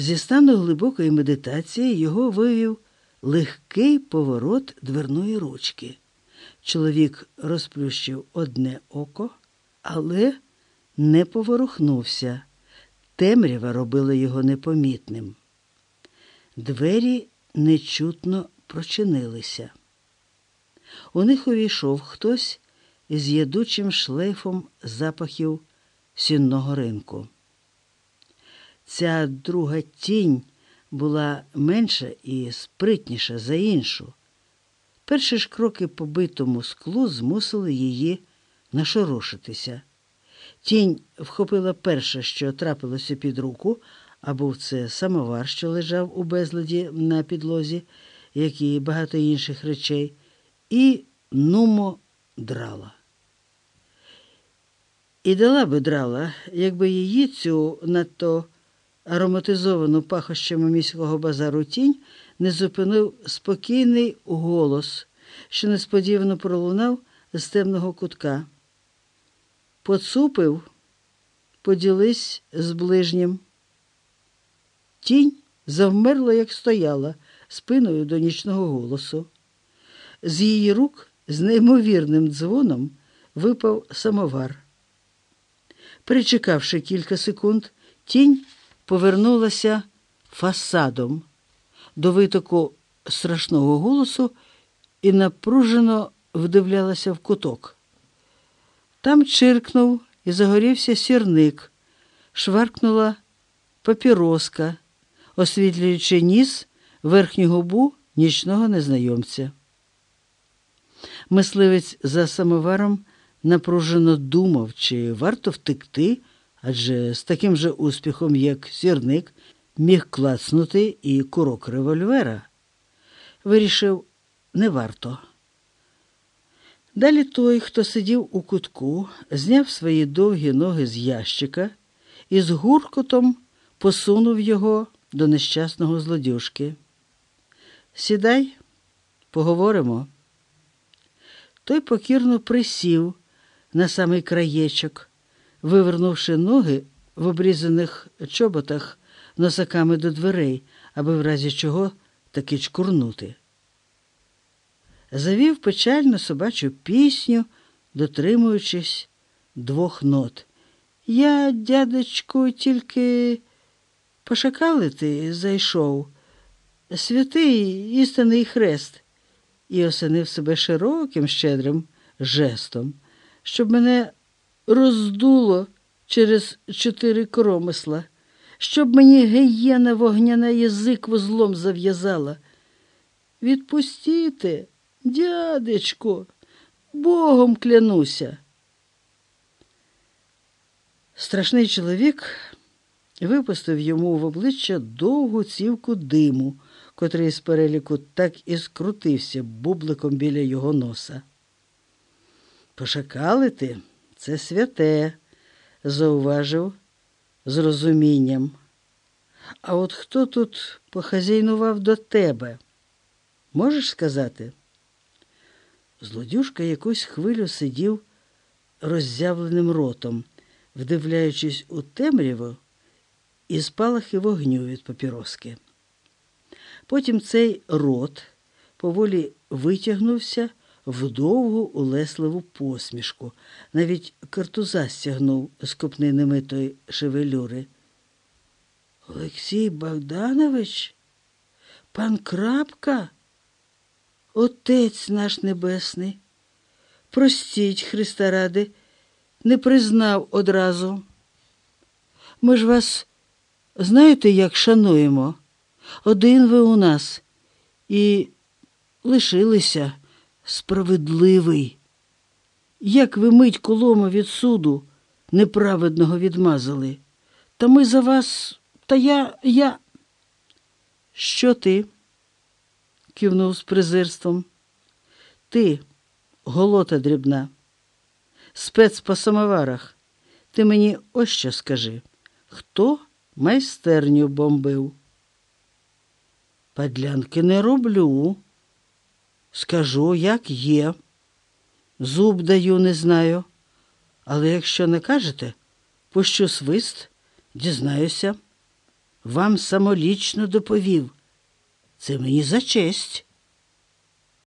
Зі стану глибокої медитації його вивів легкий поворот дверної ручки. Чоловік розплющив одне око, але не поворухнувся. Темрява робила його непомітним. Двері нечутно прочинилися. У них увійшов хтось із ядучим шлейфом запахів сінного ринку. Ця друга тінь була менша і спритніша за іншу. Перші ж кроки по битому склу змусили її нашорошитися. Тінь вхопила перше, що трапилося під руку, а був це самовар, що лежав у безладі на підлозі, як і багато інших речей, і нумо драла. І дала би драла, якби її цю надто ароматизовану пахощами міського базару тінь не зупинив спокійний голос, що несподівано пролунав з темного кутка. Поцупив, поділись з ближнім. Тінь завмерла, як стояла, спиною до нічного голосу. З її рук з неймовірним дзвоном випав самовар. Перечекавши кілька секунд, тінь повернулася фасадом до витоку страшного голосу і напружено вдивлялася в куток. Там чиркнув і загорівся сірник, шваркнула папіроска, освітлюючи ніс верхню губу нічного незнайомця. Мисливець за самоваром напружено думав, чи варто втекти, адже з таким же успіхом, як сірник, міг клацнути і курок револьвера. Вирішив, не варто. Далі той, хто сидів у кутку, зняв свої довгі ноги з ящика і з гуркотом посунув його до нещасного злодюжки. Сідай, поговоримо. Той покірно присів на самий краєчок, вивернувши ноги в обрізаних чоботах носаками до дверей, аби в разі чого таки чкурнути. Завів печальну собачу пісню, дотримуючись двох нот. Я, дядечку, тільки пошакалити зайшов, святий істинний хрест, і осенив себе широким, щедрим жестом, щоб мене роздуло через чотири кромисла, щоб мені гієна вогняна язик вузлом зав'язала. Відпустіте, дядечко, Богом клянуся. Страшний чоловік випустив йому в обличчя довгу цівку диму, котрий з переліку так і скрутився бубликом біля його носа. Пошакалити це святе, зауважив з розумінням. А от хто тут похазяйнував до тебе? Можеш сказати? Злодюшка якусь хвилю сидів роззявленим ротом, вдивляючись у темряву і спалахи вогню від папіроски. Потім цей рот поволі витягнувся в довгу улесливу посмішку, навіть картуза стягнув з копнинами той шевелюри. Олексій Богданович, пан Крапка, Отець наш Небесний, простіть, Христа ради, не признав одразу. Ми ж вас знаєте, як шануємо? Один ви у нас і лишилися справедливий. Як ви мить колома від суду неправедного відмазали, та ми за вас, та я, я. Що ти? кивнув з презирством. Ти, голота дрібна, спец по самоварах. Ти мені ось що скажи. Хто майстерню бомбив? Падлянки не роблю. Скажу, як є. Зуб даю, не знаю. Але якщо не кажете, пущу свист, дізнаюся. вам самолічно доповів. Це мені за честь.